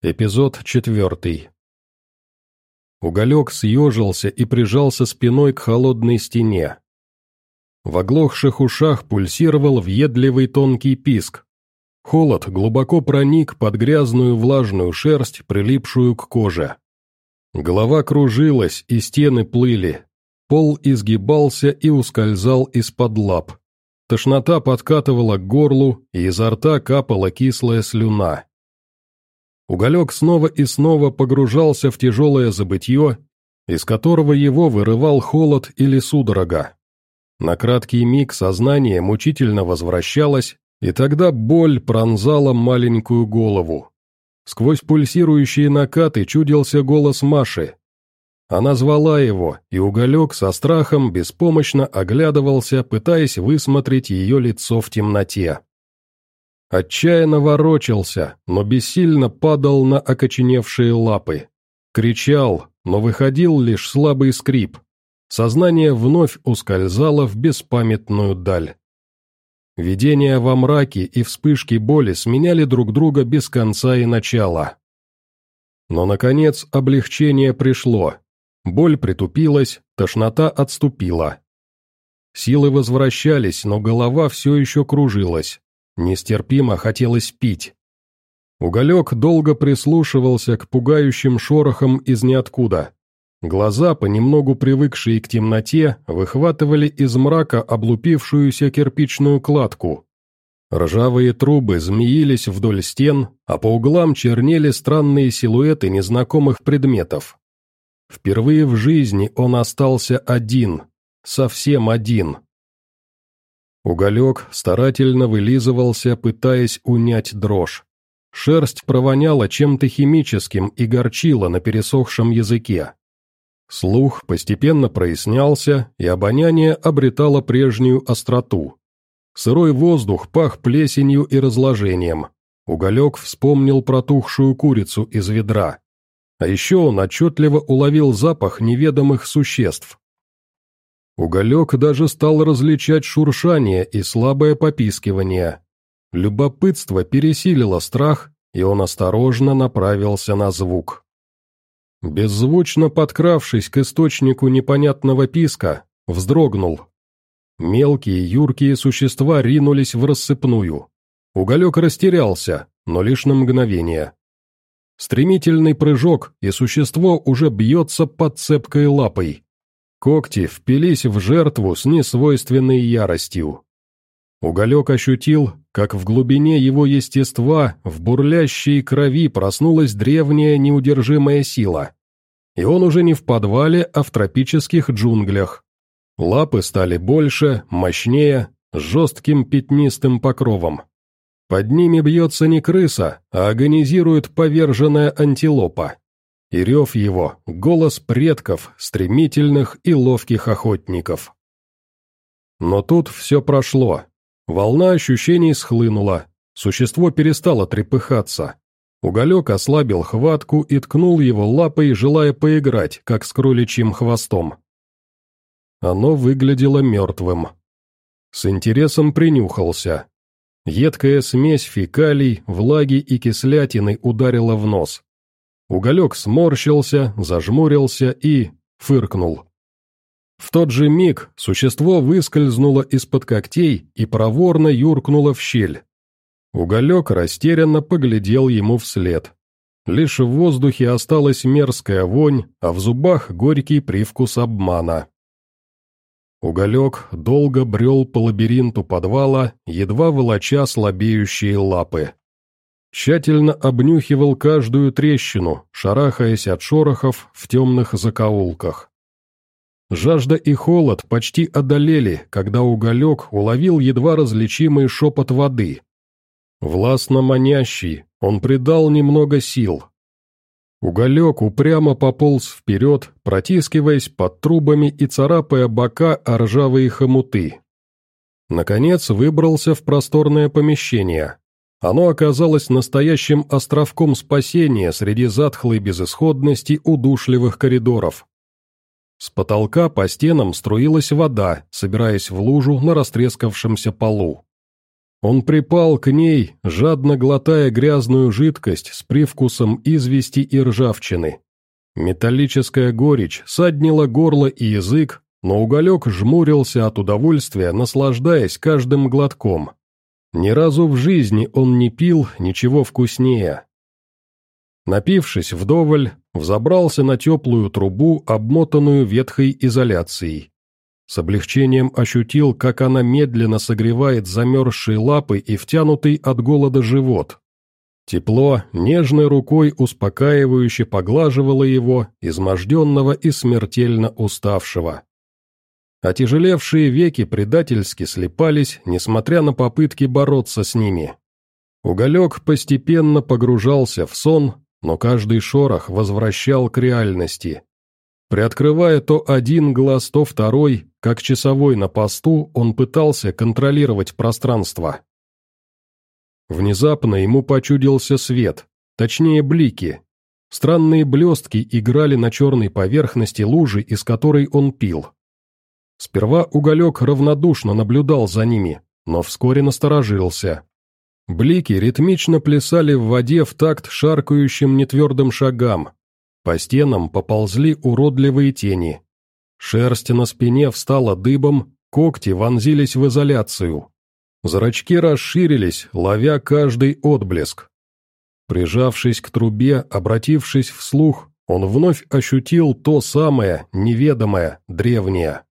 Эпизод четвертый. Уголек съежился и прижался спиной к холодной стене. В оглохших ушах пульсировал въедливый тонкий писк. Холод глубоко проник под грязную влажную шерсть, прилипшую к коже. Голова кружилась, и стены плыли. Пол изгибался и ускользал из-под лап. Тошнота подкатывала к горлу, и изо рта капала кислая слюна. Уголек снова и снова погружался в тяжелое забытье, из которого его вырывал холод или судорога. На краткий миг сознание мучительно возвращалось, и тогда боль пронзала маленькую голову. Сквозь пульсирующие накаты чудился голос Маши. Она звала его, и уголек со страхом беспомощно оглядывался, пытаясь высмотреть ее лицо в темноте. Отчаянно ворочался, но бессильно падал на окоченевшие лапы. Кричал, но выходил лишь слабый скрип. Сознание вновь ускользало в беспамятную даль. Видения во мраке и вспышки боли сменяли друг друга без конца и начала. Но, наконец, облегчение пришло. Боль притупилась, тошнота отступила. Силы возвращались, но голова все еще кружилась. Нестерпимо хотелось пить. Уголек долго прислушивался к пугающим шорохам из ниоткуда. Глаза, понемногу привыкшие к темноте, выхватывали из мрака облупившуюся кирпичную кладку. Ржавые трубы змеились вдоль стен, а по углам чернели странные силуэты незнакомых предметов. Впервые в жизни он остался один, совсем один. Уголек старательно вылизывался, пытаясь унять дрожь. Шерсть провоняла чем-то химическим и горчила на пересохшем языке. Слух постепенно прояснялся, и обоняние обретало прежнюю остроту. Сырой воздух пах плесенью и разложением. Уголек вспомнил протухшую курицу из ведра. А еще он отчетливо уловил запах неведомых существ. Уголек даже стал различать шуршание и слабое попискивание. Любопытство пересилило страх, и он осторожно направился на звук. Беззвучно подкравшись к источнику непонятного писка, вздрогнул. Мелкие юркие существа ринулись в рассыпную. Уголек растерялся, но лишь на мгновение. Стремительный прыжок, и существо уже бьется под цепкой лапой. Когти впились в жертву с несвойственной яростью. Уголек ощутил, как в глубине его естества, в бурлящей крови проснулась древняя неудержимая сила. И он уже не в подвале, а в тропических джунглях. Лапы стали больше, мощнее, с жестким пятнистым покровом. Под ними бьется не крыса, а агонизирует поверженная антилопа и рев его — голос предков, стремительных и ловких охотников. Но тут все прошло. Волна ощущений схлынула, существо перестало трепыхаться. Уголек ослабил хватку и ткнул его лапой, желая поиграть, как с кроличьим хвостом. Оно выглядело мертвым. С интересом принюхался. Едкая смесь фекалий, влаги и кислятины ударила в нос. Уголек сморщился, зажмурился и... фыркнул. В тот же миг существо выскользнуло из-под когтей и проворно юркнуло в щель. Уголек растерянно поглядел ему вслед. Лишь в воздухе осталась мерзкая вонь, а в зубах горький привкус обмана. Уголек долго брел по лабиринту подвала, едва волоча слабеющие лапы. Тщательно обнюхивал каждую трещину, шарахаясь от шорохов в темных закоулках. Жажда и холод почти одолели, когда уголек уловил едва различимый шепот воды. Властно манящий, он придал немного сил. Уголек упрямо пополз вперед, протискиваясь под трубами и царапая бока о ржавые хомуты. Наконец выбрался в просторное помещение. Оно оказалось настоящим островком спасения среди затхлой безысходности удушливых коридоров. С потолка по стенам струилась вода, собираясь в лужу на растрескавшемся полу. Он припал к ней, жадно глотая грязную жидкость с привкусом извести и ржавчины. Металлическая горечь саднила горло и язык, но уголек жмурился от удовольствия, наслаждаясь каждым глотком. Ни разу в жизни он не пил ничего вкуснее. Напившись вдоволь, взобрался на теплую трубу, обмотанную ветхой изоляцией. С облегчением ощутил, как она медленно согревает замерзшие лапы и втянутый от голода живот. Тепло нежной рукой успокаивающе поглаживало его, изможденного и смертельно уставшего. Отяжелевшие веки предательски слепались, несмотря на попытки бороться с ними. Уголек постепенно погружался в сон, но каждый шорох возвращал к реальности. Приоткрывая то один глаз, то второй, как часовой на посту, он пытался контролировать пространство. Внезапно ему почудился свет, точнее блики. Странные блестки играли на черной поверхности лужи, из которой он пил. Сперва уголек равнодушно наблюдал за ними, но вскоре насторожился. Блики ритмично плясали в воде в такт шаркающим нетвердым шагам, по стенам поползли уродливые тени. Шерсть на спине встала дыбом, когти вонзились в изоляцию. Зрачки расширились, ловя каждый отблеск. Прижавшись к трубе, обратившись вслух, он вновь ощутил то самое, неведомое, древнее.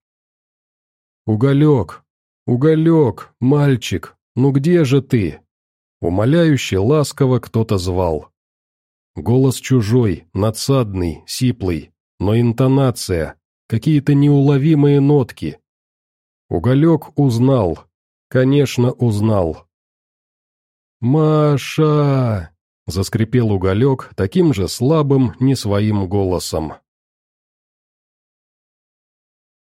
«Уголек! Уголек! Мальчик! Ну где же ты?» Умоляюще ласково кто-то звал. Голос чужой, надсадный, сиплый, но интонация, какие-то неуловимые нотки. Уголек узнал, конечно, узнал. «Маша!» — заскрипел уголек таким же слабым, не своим голосом.